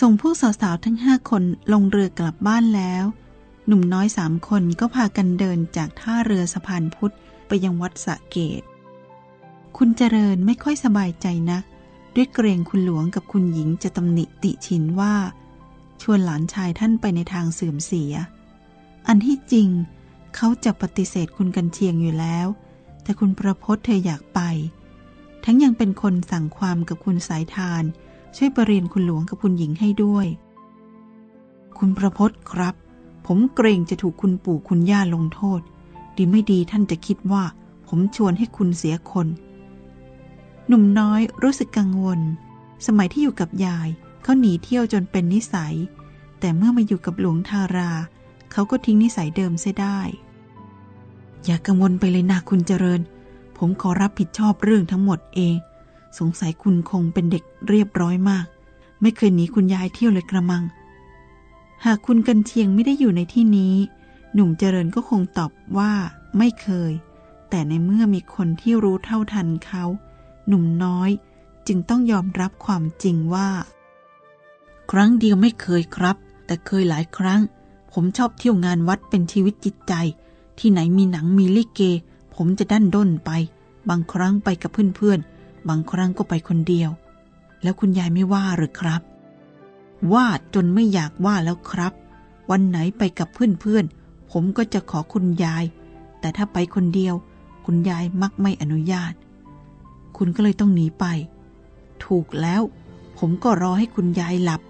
ส่งพวกสาวๆทั้งห้าคนลงเรือกลับบ้านแล้ว หนุ่มน้อยสามคนก็พากันเดินจากท่าเรือสะพานพุทธไปยังวัดสะเกตคุณเจริญไม่ค่อยสบายใจนัก ด้วยเกรงคุณหลวงกับคุณหญิงจะตำหนิติชินว่า ชวนหลานชายท่านไปในทางเสื่อมเสีย อันที่จริง เขาจะปฏิเสธคุณกันเชียงอยู่แล้ว แต่คุณประพศเธออยากไป ทั้งยังเป็นคนสั่งความกับคุณสายทาน ช่วยประเรียนคุณหลวงกับคุณหญิงให้ด้วย คุณประพศครับ ผมเกรงจะถูกคุณปู่คุณย่าลงโทษ ดีไม่ดีท่านจะคิดว่า ผมชวนให้คุณเสียคน หนุ่มน้อยรู้สึกกังวล สมัยที่อยู่กับยายเขาหนีเที่ยวจนเป็นนิสัย แต่เมื่อมาอยู่กับหลวงทารา เขาก็ทิ้งนิสัยเดิมเสียได้ อย่ากกังวลไปเลยนะคุณเจริญ ผมขอรับผิดชอบเรื่องทั้งหมดเอง สงสัยคุณคงเป็นเด็กเรียบร้อยมาก ไม่เคยหนีคุณยายเที่ยวเลยกระมัง หากคุณกันเชียงไม่ได้อยู่ในที่นี้ หนุ่มเจริญก็คงตอบว่าไม่เคย แต่ในเมื่อมีคนที่รู้เท่าทันเขา หนุ่มน้อยจึงต้องยอมรับความจริงว่า ครั้งเดียวไม่เคยครับ แต่เคยหลายครั้ง ผมชอบเที่ยวงานวัดเป็นชีวิตจิตใจ ที่ไหนมีหนังมีลิเก ผมจะดันด้นไป บางครั้งไปกับเพื่อนๆ บางครั้งก็ไปคนเดียว แล้วคุณยายไม่ว่าหรือครับ ว่าจนไม่อยากว่าแล้วครับ วันไหนไปกับเพื่อนๆ ผมก็จะขอคุณยาย แต่ถ้าไปคนเดียว คุณยายมักไม่อนุญาต คุณก็เลยต้องหนีไป ถูกแล้ว ผมก็รอให้คุณยายหลับ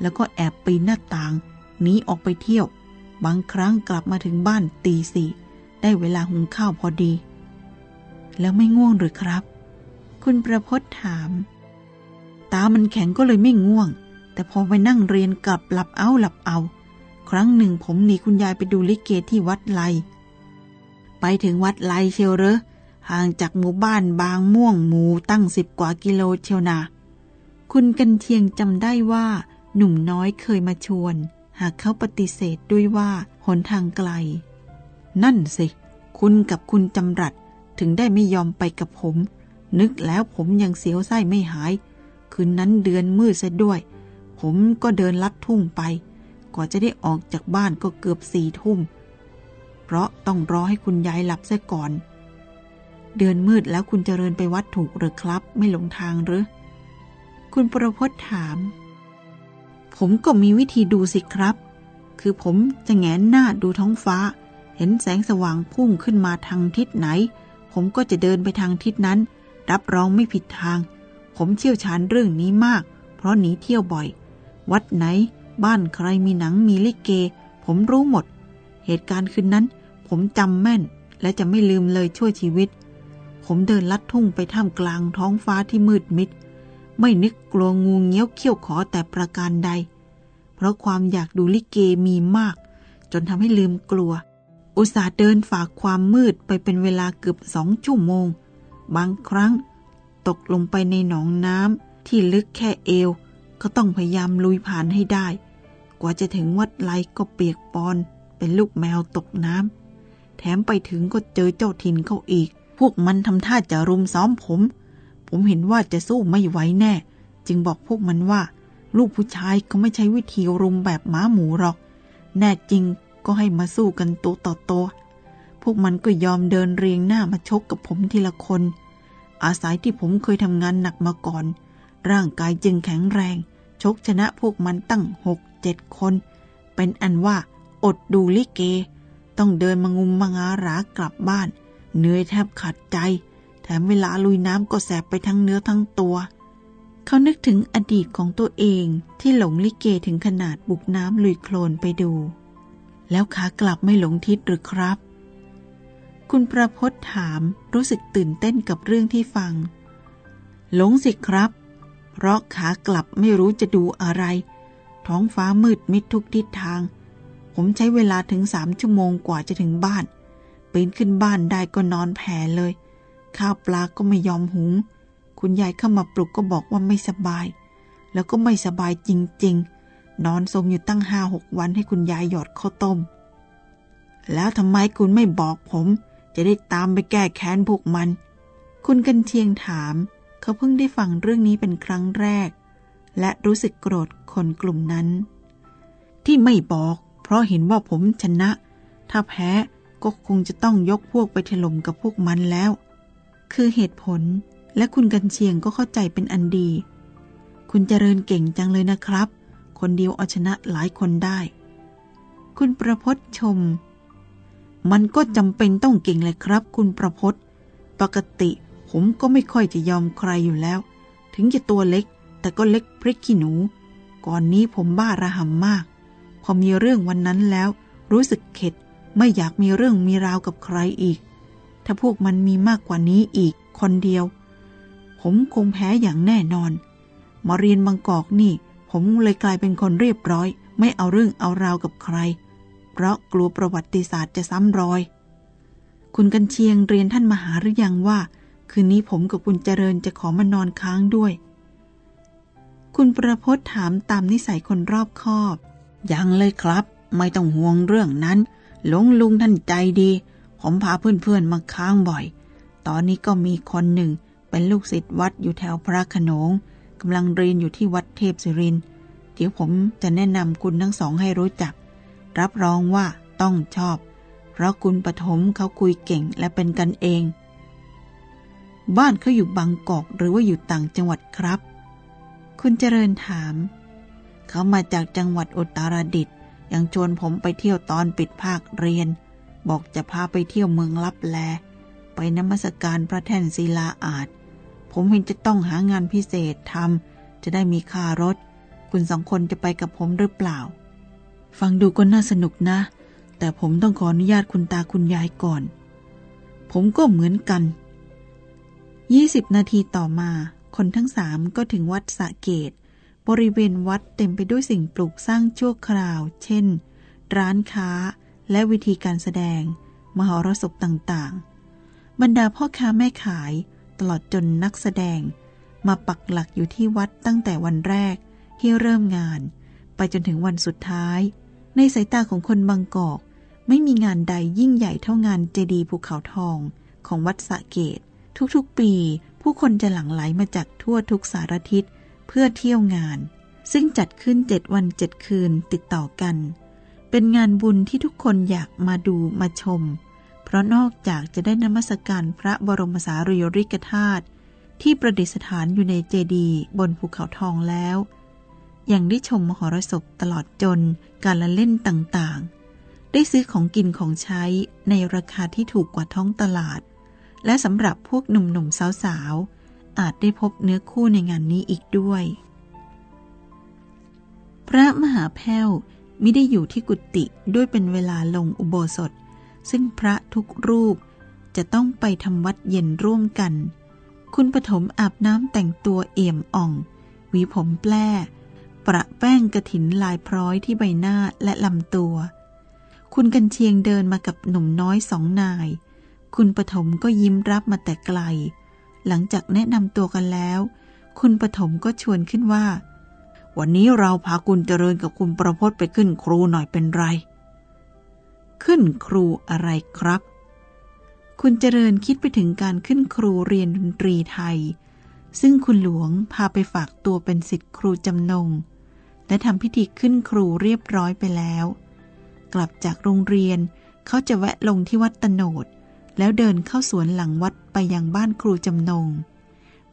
แล้วก็แอบปีนหน้าต่างหนีออกไปเที่ยว บางครั้งกลับมาถึงบ้านตีสี่ได้เวลาหุงข้าวพอดี แล้วไม่ง่วงหรือครับ คุณประพศถาม ตามันแข็งก็เลยไม่ง่วง แต่พอไปนั่งเรียนกลับหลับเอาหลับเอา ครั้งหนึ่งผมหนีคุณยายไปดูลิเกที่วัดไล ไปถึงวัดไลเชียวเหรอ ห่างจากหมู่บ้านบางม่วงหมูตั้งสิบกว่ากิโลเชียวนาคุณกันเทียงจำได้ว่า หนุ่มน้อยเคยมาชวน หากเขาปฏิเสธด้วยว่าหนทางไกล นั่นสิ คุณกับคุณจำรัดถึงได้ไม่ยอมไปกับผม นึกแล้วผมยังเสียวไส้ไม่หาย คืนนั้นเดือนมืดซะด้วย ผมก็เดินลัดทุ่งไป กว่าจะได้ออกจากบ้านก็เกือบสี่ทุ่ม เพราะต้องรอให้คุณยายหลับซะก่อน เดือนมืดแล้วคุณเจริญไปวัดถูกหรือครับ ไม่หลงทางหรือ คุณประพจน์ถาม ผมก็มีวิธีดูสิครับ คือผมจะแงนหน้าดูท้องฟ้า เห็นแสงสว่างพุ่งขึ้นมาทางทิศไหน ผมก็จะเดินไปทางทิศนั้น รับรองไม่ผิดทาง ผมเชี่ยวชาญเรื่องนี้มาก เพราะหนีเที่ยวบ่อย วัดไหน บ้านใครมีหนังมีลิเก ผมรู้หมด เหตุการณ์คืนนั้น ผมจำแม่น และจะไม่ลืมเลยชั่วชีวิต ผมเดินลัดทุ่งไปท่ามกลางท้องฟ้าที่มืดมิด ไม่นึกกลัวงูเงี้ยวเขี้ยวขอแต่ประการใด เพราะความอยากดูลิเกมีมาก จนทำให้ลืมกลัว อุตส่าห์เดินฝากความมืดไปเป็นเวลาเกือบสองชั่วโมง บางครั้ง ตกลงไปในหนองน้ำที่ลึกแค่เอว ก็ต้องพยายามลุยผ่านให้ได้ กว่าจะถึงวัดไลก็เปียกปอน เป็นลูกแมวตกน้ำแถมไปถึงก็เจอเจ้าถิ่นเขาอีก พวกมันทำท่าจะรุมซ้อมผม ผมเห็นว่าจะสู้ไม่ไหวแน่ จึงบอกพวกมันว่า ลูกผู้ชายเขาไม่ใช้วิธีรุมแบบหมาหมูหรอก แน่จริงก็ให้มาสู้กันตัวต่อตัวพ วกมันก็ยอมเดินเรียงหน้ามาชกกับผมทีละคน อาศัยที่ผมเคยทำงานหนักมาก่อน ร่างกายจึงแข็งแรง ชกชนะพวกมันตั้งหกเจ็ดคน เป็นอันว่าอดดูลิเก ต้องเดินมางุมมางารากลับบ้าน เหนื่อยแทบขาดใจ แถมเวลาลุยน้ำก็แสบไปทั้งเนื้อทั้งตัวเขานึกถึงอดีตของตัวเองที่หลงลิเกถึงขนาดบุกน้ำลุยโคลนไปดู แล้วขากลับไม่หลงทิศหรือครับ คุณประพศถามรู้สึกตื่นเต้นกับเรื่องที่ฟัง หลงสิครับ เพราะขากลับไม่รู้จะดูอะไร ท้องฟ้ามืดมิดทุกทิศทาง ผมใช้เวลาถึงสามชั่วโมงกว่าจะถึงบ้านปีนขึ้นบ้านได้ก็นอนแผ่เลย ข้าวปลาก็ไม่ยอมหุง คุณยายเข้ามาปลุกก็บอกว่าไม่สบาย แล้วก็ไม่สบายจริง ๆ นอนสมอยู่ตั้งห้าหกวันให้คุณยายหยอดข้าวต้ม แล้วทำไมคุณไม่บอกผม จะได้ตามไปแก้แค้นพวกมัน คุณกันเชียงถาม เขาเพิ่งได้ฟังเรื่องนี้เป็นครั้งแรก และรู้สึกโกรธคนกลุ่มนั้น ที่ไม่บอก เพราะเห็นว่าผมชนะ ถ้าแพ้ก็คงจะต้องยกพวกไปถล่มกับพวกมันแล้ว คือเหตุผลและคุณกันเชียงก็เข้าใจเป็นอันดี คุณเจริญเก่งจังเลยนะครับ คนเดียวเอาชนะหลายคนได้ คุณประพศชม มันก็จำเป็นต้องเก่งเลยครับ คุณประพศปกติผมก็ไม่ค่อยจะยอมใครอยู่แล้ว ถึงจะตัวเล็ก แต่ก็เล็กพริกขี้หนู ก่อนนี้ผมบ้าระหำมาก พอมีเรื่องวันนั้นแล้ว รู้สึกเข็ด ไม่อยากมีเรื่องมีราวกับใครอีก ถ้าพวกมันมีมากกว่านี้อีกคนเดียว ผมคงแพ้อย่างแน่นอน มาเรียนบางกอกนี่ ผมเลยกลายเป็นคนเรียบร้อย ไม่เอาเรื่องเอาราวกับใคร เพราะกลัวประวัติศาสตร์จะซ้ำรอย คุณกันเชียงเรียนท่านมหาหรือยังว่า คืนนี้ผมกับคุณเจริญจะขอมานอนค้างด้วย คุณประพศถามตามนิสัยคนรอบคอบ ยังเลยครับ ไม่ต้องห่วงเรื่องนั้น หลงลุงท่านใจดี ผมพาเพื่อนๆมาค้างบ่อย ตอนนี้ก็มีคนหนึ่งเป็นลูกศิษย์วัดอยู่แถวพระขนงกำลังเรียนอยู่ที่วัดเทพศิริน เดี๋ยวผมจะแนะนำคุณทั้งสองให้รู้จัก รับรองว่าต้องชอบ เพราะคุณปฐมเขาคุยเก่งและเป็นกันเอง บ้านเขาอยู่บางกอกหรือว่าอยู่ต่างจังหวัดครับ คุณเจริญถาม เขามาจากจังหวัดอุตรดิตถ์ยังชวนผมไปเที่ยวตอนปิดภาคเรียน บอกจะพาไปเที่ยวเมืองลับแล ไปนมัสการพระแท่นศิลาอาจ ผมเห็นจะต้องหางานพิเศษทำจะได้มีค่ารถ คุณสองคนจะไปกับผมหรือเปล่า ฟังดูก็น่าสนุกนะ แต่ผมต้องขออนุญาตคุณตาคุณยายก่อน ผมก็เหมือนกันยี่สิบนาทีต่อมา คนทั้งสามก็ถึงวัดสะเกต บริเวณวัดเต็มไปด้วยสิ่งปลูกสร้างชั่วคราว เช่น ร้านค้าและวิธีการแสดง มหรสพต่างๆ บรรดาพ่อค้าแม่ขาย ตลอดจนนักแสดง มาปักหลักอยู่ที่วัดตั้งแต่วันแรกที่เริ่มงาน ไปจนถึงวันสุดท้าย ในสายตาของคนบางกอก ไม่มีงานใดยิ่งใหญ่เท่างานเจดีย์ภูเขาทองของวัดสะเกต ทุกๆ ปี ผู้คนจะหลั่งไหลมาจากทั่วทุกสารทิศเพื่อเที่ยวงาน ซึ่งจัดขึ้นเจ็ดวันเจ็ดคืนติดต่อกัน เป็นงานบุญที่ทุกคนอยากมาดูมาชม เพราะนอกจากจะได้นมัสการพระบรมสารีริกธาตุที่ประดิษฐานอยู่ในเจดีย์บนภูเขาทองแล้ว ยังได้ชมมหรสพตลอดจน การละเล่นต่างๆ ได้ซื้อของกินของใช้ในราคาที่ถูกกว่าท้องตลาด และสำหรับพวกหนุ่มๆสาวๆ อาจได้พบเนื้อคู่ในงานนี้อีกด้วย พระมหาแพ้วมิได้อยู่ที่กุฏิด้วยเป็นเวลาลงอุโบสถ ซึ่งพระทุกรูปจะต้องไปทำวัดเย็นร่วมกัน คุณปฐมอาบน้ำแต่งตัวเอี่ยมอ่อง หวีผมแปล้ ประแป้งกระถินลายพร้อยที่ใบหน้าและลำตัว คุณกันเชียงเดินมากับหนุ่มน้อยสองนาย คุณปฐมก็ยิ้มรับมาแต่ไกล หลังจากแนะนำตัวกันแล้ว คุณปฐมก็ชวนขึ้นว่า วันนี้เราพาคุณเจริญกับคุณประพศไปขึ้นครูหน่อยเป็นไร ขึ้นครูอะไรครับ คุณเจริญคิดไปถึงการขึ้นครูเรียนดนตรีไทยซึ่งคุณหลวงพาไปฝากตัวเป็นสิทธิ์ครูจำนง และทำพิธีขึ้นครูเรียบร้อยไปแล้ว กลับจากโรงเรียนเขาจะแวะลงที่วัดตโนด แล้วเดินเข้าสวนหลังวัดไปยังบ้านครูจำนง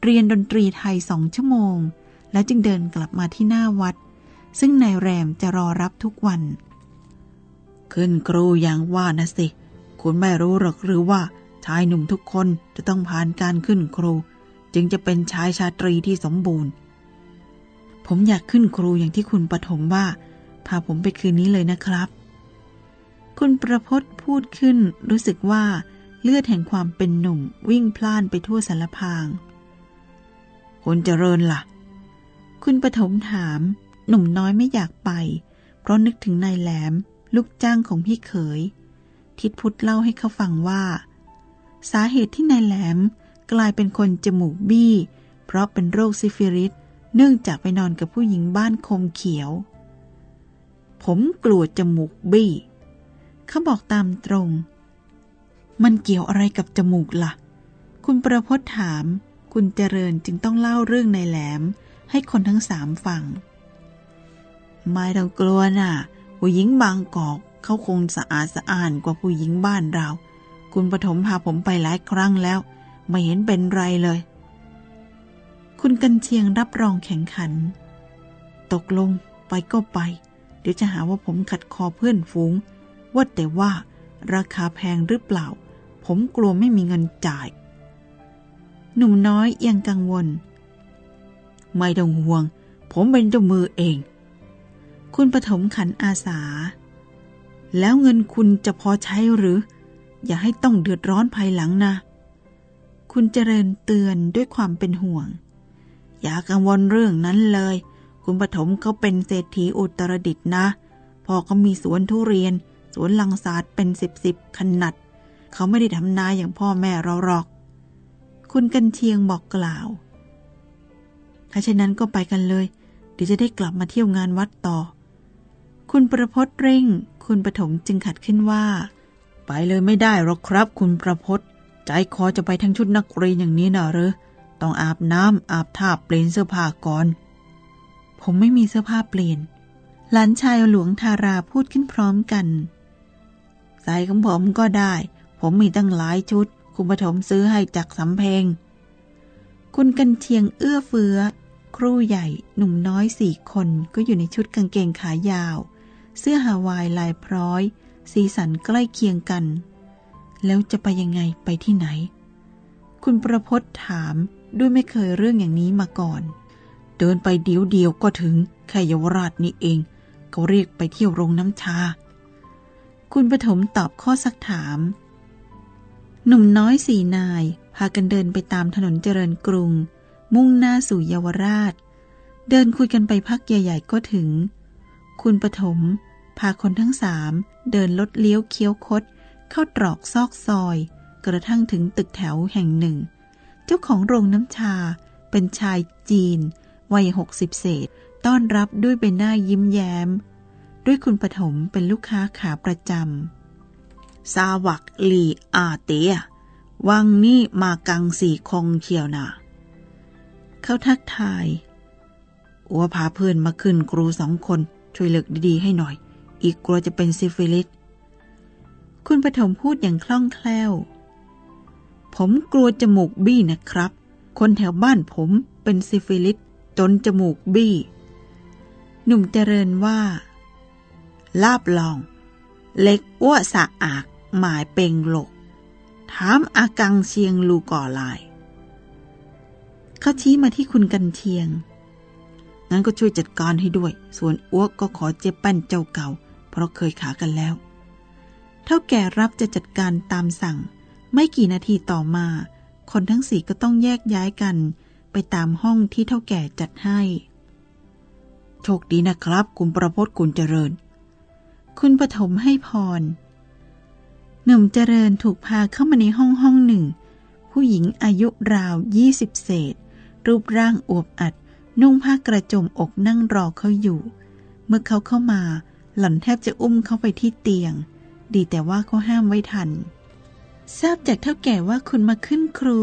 เรียนดนตรีไทยสองชั่วโมง แล้วจึงเดินกลับมาที่หน้าวัด ซึ่งนายแรมจะรอรับทุกวัน ขึ้นครูอย่างว่านะสิ คุณไม่รู้หรอกหรือว่าชายหนุ่มทุกคนจะต้องผ่านการขึ้นครู จึงจะเป็นชายชาตรีที่สมบูรณ์ ผมอยากขึ้นครูอย่างที่คุณปฐมว่าพาผมไปคืนนี้เลยนะครับ คุณประพศพูดขึ้นรู้สึกว่าเลือดแห่งความเป็นหนุ่มวิ่งพล่านไปทั่วสารพางคุณเจริญละ่ะ คุณปฐมถาม หนุ่มน้อยไม่อยากไป เพราะนึกถึงนายแหลม ลูกจ้างของพี่เขย ทิดพุทธเล่าให้เขาฟังว่า สาเหตุที่นายแหลมกลายเป็นคนจมูกบี้ เพราะเป็นโรคซิฟิลิส เนื่องจากไปนอนกับผู้หญิงบ้านคมเขียว ผมกลัวจมูกบี้ เขาบอกตามตรง มันเกี่ยวอะไรกับจมูกละ่ะ คุณประพศถาม คุณเจริญจึงต้องเล่าเรื่องในแหลม ให้คนทั้งสามฟัง ไม่ต้องกลัวนะ่ะ ผู้หญิงบางกอกเขาคงสะอาดสะอ้านกว่าผู้หญิงบ้านเรา คุณปฐมพาผมไปหลายครั้งแล้ว ไม่เห็นเป็นไรเลย คุณกันเชียงรับรองแข่งขัน ตกลงไปก็ไป เดี๋ยวจะหาว่าผมขัดคอเพื่อนฝูง ว่าแต่ว่าราคาแพงหรือเปล่า ผมกลัวไม่มีเงินจ่าย หนุ่มน้อยยังกังวล ไม่ต้องห่วง ผมเป็นเจ้ามือเอง คุณปฐมขันอาสา แล้วเงินคุณจะพอใช้หรือ อย่าให้ต้องเดือดร้อนภายหลังนะ คุณเจริญเตือนด้วยความเป็นห่วง อย่ากังวลเรื่องนั้นเลย คุณปฐมเขาเป็นเศรษฐีอุตรดิตนะ พอเขามีสวนทุเรียน สวนลังสาดเป็นสิบสิบขนาดเขาไม่ได้ทำนาอย่างพ่อแม่เราหรอก คุณกันเชียงบอกกล่าว ถ้าเช่นนั้นก็ไปกันเลย เดี๋ยวจะได้กลับมาเที่ยวงานวัดต่อ คุณประพศเร่ง คุณปฐมจึงขัดขึ้นว่า ไปเลยไม่ได้หรอกครับ คุณประพศใจคอจะไปทั้งชุดนักเรียนอย่างนี้น่ะหรือ ต้องอาบน้ำอาบท่าเปลี่ยนเสื้อผ้าก่อน ผมไม่มีเสื้อผ้าเปลี่ยน หลานชายหลวงทาราพูดขึ้นพร้อมกันใส่ของผมก็ได้ ผมมีตั้งหลายชุด คุณปฐมซื้อให้จากสำเพ็งคุณกันเชียงเอื้อเฟื้อ ครูใหญ่หนุ่มน้อยสี่คนก็อยู่ในชุดกางเกงขายาว เสื้อฮาวายลายพร้อย สีสันใกล้เคียงกัน แล้วจะไปยังไงไปที่ไหน คุณประพศถาม ด้วยไม่เคยเรื่องอย่างนี้มาก่อน เดินไปเดียวเดียวก็ถึงแค่เยาวราชนี่เอง เขาเรียกไปเที่ยวโรงน้ำชา คุณปฐมตอบข้อสักถาม หนุ่มน้อยสี่นาย พากันเดินไปตามถนนเจริญกรุง มุ่งหน้าสู่เยาวราช เดินคุยกันไปพักใหญ่ๆก็ถึง คุณปฐมพาคนทั้งสามเดินลดเลี้ยวเคี้ยวคด เข้าตรอกซอกซอย กระทั่งถึงตึกแถวแห่งหนึ่ง จ้าของโรงน้ำชา เป็นชายจีน วัยหกสิบเศษ ต้อนรับด้วยใบหน้ายิ้มแย้ม ด้วยคุณปฐมเป็นลูกค้าขาประจำสาวักลีอาเตียวังนี่มากังสีคงเขียวนาเขาทักทายอัวพาเพื่อนมาขึ้นครูสองคน ช่วยเลิกดีๆให้หน่อย อีกกลัวจะเป็นซิฟิลิส คุณปฐมพูดอย่างคล่องแคล่ว ผมกลัวจมูกบี้นะครับ คนแถวบ้านผมเป็นซิฟิลิสจนจมูกบี้ หนุ่มเจริญว่า ลาบลอง เล็กอ้วสะอาก หมายเปงหลก ถามอากังเชียงลูก่อลายเขาชี้มาที่คุณกันเชียง งั้นก็ช่วยจัดการให้ด้วย ส่วนอ้วกก็ขอเจ็บปั้นเจ้าเก่า เพราะเคยขากันแล้ว เท่าแก่รับจะจัดการตามสั่ง ไม่กี่นาทีต่อมา คนทั้งสี่ก็ต้องแยกย้ายกัน ไปตามห้องที่เท่าแก่จัดให้ โชคดีนะครับ คุณประพจน์คุณเจริญ คุณปฐมให้พร หนุ่มเจริญถูกพาเข้ามาในห้องห้องหนึ่ง ผู้หญิงอายุราวยี่สิบเศษ รูปร่างอวบอัด นุ่งผ้ากระโจมอกนั่งรอเขาอยู่ เมื่อเขาเข้ามา หล่อนแทบจะอุ้มเขาไปที่เตียง ดีแต่ว่าเขาห้ามไว้ทัน ทราบจากเท่าแก่ว่าคุณมาขึ้นครู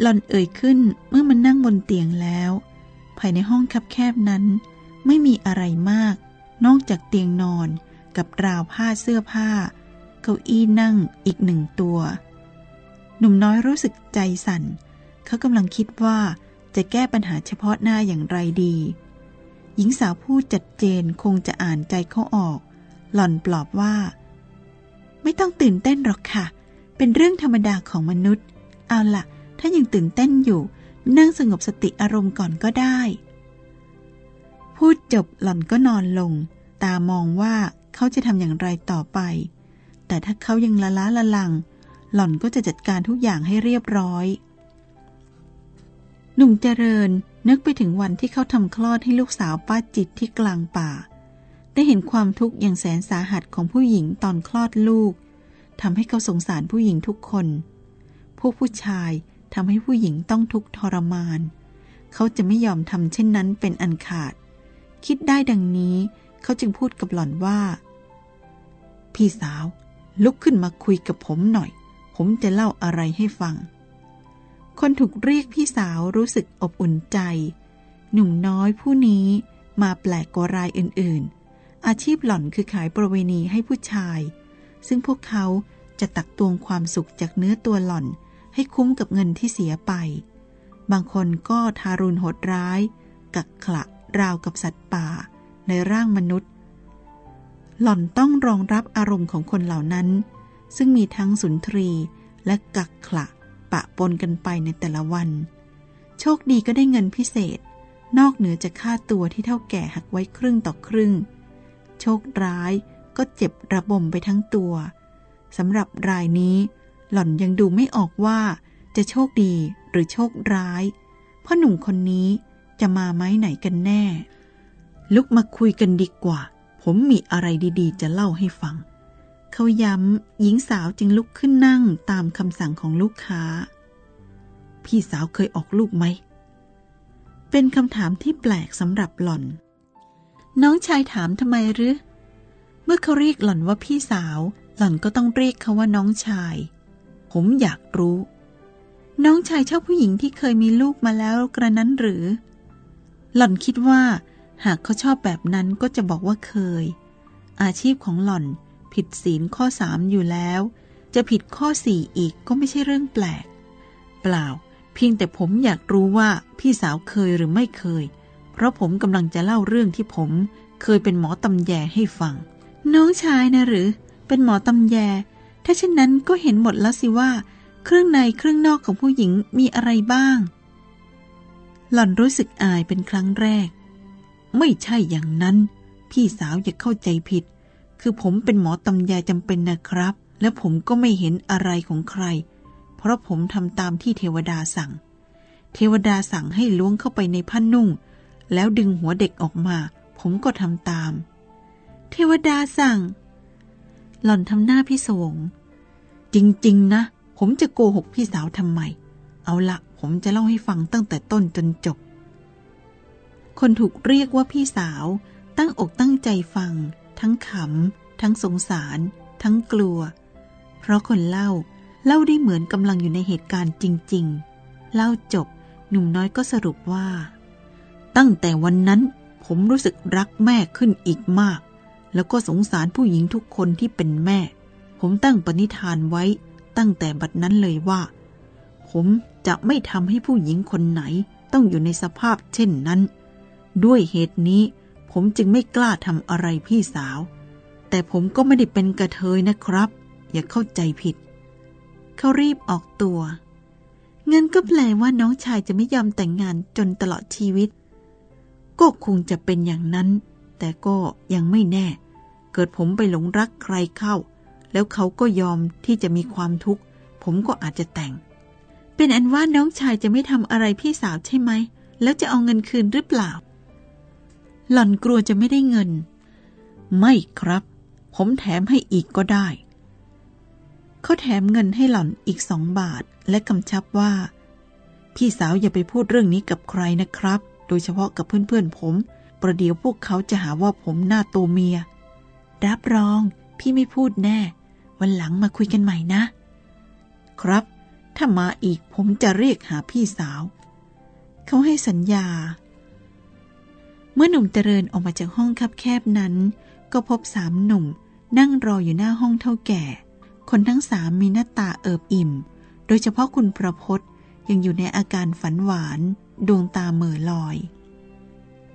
หล่อนเอ่ยขึ้นเมื่อมันนั่งบนเตียงแล้ว ภายในห้องคับแคบนั้น ไม่มีอะไรมาก นอกจากเตียงนอนกับราวผ้าเสื้อผ้า เก้าอี้นั่งอีกหนึ่งตัว หนุ่มน้อยรู้สึกใจสั่น เขากำลังคิดว่าจะแก้ปัญหาเฉพาะหน้าอย่างไรดี หญิงสาวพูดจัดเจนคงจะอ่านใจเขาออก หล่อนปลอบว่า ไม่ต้องตื่นเต้นหรอกค่ะ เป็นเรื่องธรรมดาของมนุษย์ เอาละถ้ายังตื่นเต้นอยู่ นั่งสงบสติอารมณ์ก่อนก็ได้ พูดจบหล่อนก็นอนลง ตามองว่าเขาจะทำอย่างไรต่อไป แต่ถ้าเขายังละล้าละลัง หล่อนก็จะจัดการทุกอย่างให้เรียบร้อยหนุ่มเจริญนึกไปถึงวันที่เขาทำคลอดให้ลูกสาวป้าจิตที่กลางป่า ได้เห็นความทุกข์อย่างแสนสาหัสของผู้หญิงตอนคลอดลูก ทำให้เขาสงสารผู้หญิงทุกคน พวกผู้ชายทำให้ผู้หญิงต้องทุกข์ทรมาน เขาจะไม่ยอมทำเช่นนั้นเป็นอันขาด คิดได้ดังนี้ เขาจึงพูดกับหล่อนว่า พี่สาว ลุกขึ้นมาคุยกับผมหน่อย ผมจะเล่าอะไรให้ฟัง คนถูกเรียกพี่สาวรู้สึกอบอุ่นใจ หนุ่มน้อยผู้นี้มาแปลกกว่ารายอื่นๆ อาชีพหล่อนคือขายประเวณีให้ผู้ชาย ซึ่งพวกเขาจะตักตวงความสุขจากเนื้อตัวหล่อน ให้คุ้มกับเงินที่เสียไป บางคนก็ทารุณโหดร้าย กักขละราวกับสัตว์ป่า ในร่างมนุษย์ หล่อนต้องรองรับอารมณ์ของคนเหล่านั้น ซึ่งมีทั้งสุนทรีและกักขละปะปนกันไปในแต่ละวัน โชคดีก็ได้เงินพิเศษ นอกเหนือจากค่าตัวที่เท่าแก่หักไว้ครึ่งต่อครึ่ง โชคร้าย ก็เจ็บระบมไปทั้งตัวสำหรับรายนี้ หล่อนยังดูไม่ออกว่าจะโชคดีหรือโชคร้าย เพราะหนุ่มคนนี้จะมาไม้ไหนกันแน่ ลุกมาคุยกันดีกว่า ผมมีอะไรดีๆ จะเล่าให้ฟัง เขาย้ำหญิงสาวจึงลุกขึ้นนั่งตามคำสั่งของลูกค้า พี่สาวเคยออกลูกไหม เป็นคำถามที่แปลกสำหรับหล่อน น้องชายถามทำไมหรือ มื่อเขาเรียกหล่อนว่าพี่สาว หล่อนก็ต้องเรียกเขาว่าน้องชาย ผมอยากรู้ น้องชายชอบผู้หญิงที่เคยมีลูกมาแล้วกระนั้นหรือ หล่อนคิดว่า หากเขาชอบแบบนั้นก็จะบอกว่าเคย อาชีพของหล่อนผิดศีลข้อสามอยู่แล้ว จะผิดข้อสี่อีกก็ไม่ใช่เรื่องแปลก เปล่า เพียงแต่ผมอยากรู้ว่าพี่สาวเคยหรือไม่เคย เพราะผมกำลังจะเล่าเรื่องที่ผมเคยเป็นหมอตำแยให้ฟัง น้องชายนะหรือ เป็นหมอตำแย ถ้าเช่นนั้นก็เห็นหมดแล้วสิว่า เครื่องในเครื่องนอกของผู้หญิงมีอะไรบ้าง หล่อนรู้สึกอายเป็นครั้งแรก ไม่ใช่อย่างนั้น พี่สาวอย่าเข้าใจผิด คือผมเป็นหมอตำแยจำเป็นนะครับ และผมก็ไม่เห็นอะไรของใคร เพราะผมทำตามที่เทวดาสั่ง เทวดาสั่งให้ล้วงเข้าไปในผ้านุ่ง แล้วดึงหัวเด็กออกมา ผมก็ทำตาม เทวดาสั่ง หล่อนทำหน้าพี่สวง จริง ๆ นะ ผมจะโกหกพี่สาวทำไม เอาละผมจะเล่าให้ฟังตั้งแต่ต้นจนจบ คนถูกเรียกว่าพี่สาว ตั้งอกตั้งใจฟัง ทั้งขำ ทั้งสงสาร ทั้งกลัว เพราะคนเล่าเล่าได้เหมือนกำลังอยู่ในเหตุการณ์จริง ๆ เล่าจบ หนุ่มน้อยก็สรุปว่า ตั้งแต่วันนั้นผมรู้สึกรักแม่ขึ้นอีกมาก แล้วก็สงสารผู้หญิงทุกคนที่เป็นแม่ ผมตั้งปณิธานไว้ตั้งแต่บัดนั้นเลยว่า ผมจะไม่ทำให้ผู้หญิงคนไหนต้องอยู่ในสภาพเช่นนั้น ด้วยเหตุนี้ ผมจึงไม่กล้าทำอะไรพี่สาว แต่ผมก็ไม่ได้เป็นกระเทยนะครับ อย่าเข้าใจผิด เขารีบออกตัวเงินก็แปลว่าน้องชายจะไม่ยอมแต่งงานจนตลอดชีวิต ก็คงจะเป็นอย่างนั้น แต่ก็ยังไม่แน่ เกิดผมไปหลงรักใครเข้า แล้วเขาก็ยอมที่จะมีความทุกข์ ผมก็อาจจะแต่ง เป็นอันว่าน้องชายจะไม่ทำอะไรพี่สาวใช่ไหม แล้วจะเอาเงินคืนหรือเปล่า หล่อนกลัวจะไม่ได้เงิน ไม่ครับ ผมแถมให้อีกก็ได้ เขาแถมเงินให้หล่อนอีกสองบาท และกำชับว่า พี่สาวอย่าไปพูดเรื่องนี้กับใครนะครับ โดยเฉพาะกับเพื่อนๆผม ประเดี๋ยวพวกเขาจะหาว่าผมหน้าตัวเมีย รับรอง พี่ไม่พูดแน่ วันหลังมาคุยกันใหม่นะ ครับ ถ้ามาอีกผมจะเรียกหาพี่สาว เขาให้สัญญา เมื่อหนุ่มเจริญออกมาจากห้องคับแคบนั้น ก็พบสามหนุ่ม นั่งรออยู่หน้าห้องเท่าแก่ คนทั้งสามมีหน้าตาเอิบอิ่ม โดยเฉพาะคุณประพศยังอยู่ในอาการฝันหวาน ดวงตาเหม่อลอย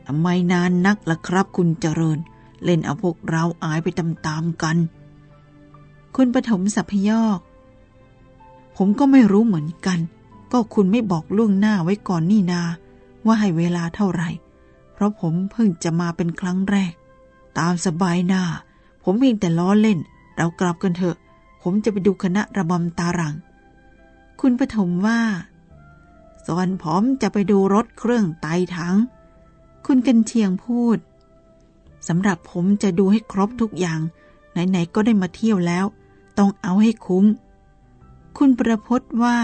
ทำไมนานนักล่ะครับคุณเจริญ เล่นเอาพวกเราอายไปตามๆกัน คุณปฐมสัพยอกผมก็ไม่รู้เหมือนกัน ก็คุณไม่บอกล่วงหน้าไว้ก่อนนี่นา ว่าให้เวลาเท่าไหร่ เพราะผมเพิ่งจะมาเป็นครั้งแรก ตามสบายหน้า ผมเพียงแต่ล้อเล่น เรากลับกันเถอะ ผมจะไปดูคณะระบำตารัง คุณปฐมว่าส่วนผมจะไปดูรถเครื่องไต่ถัง คุณกันเชียงพูดสำหรับผมจะดูให้ครบทุกอย่าง ไหนๆก็ได้มาเที่ยวแล้ว ต้องเอาให้คุ้ม คุณประพศว่า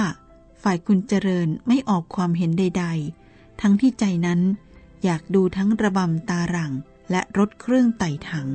ฝ่ายคุณเจริญไม่ออกความเห็นใด ๆ ทั้งที่ใจนั้นอยากดูทั้งระบำตาหลังและรถเครื่องไต่ถัง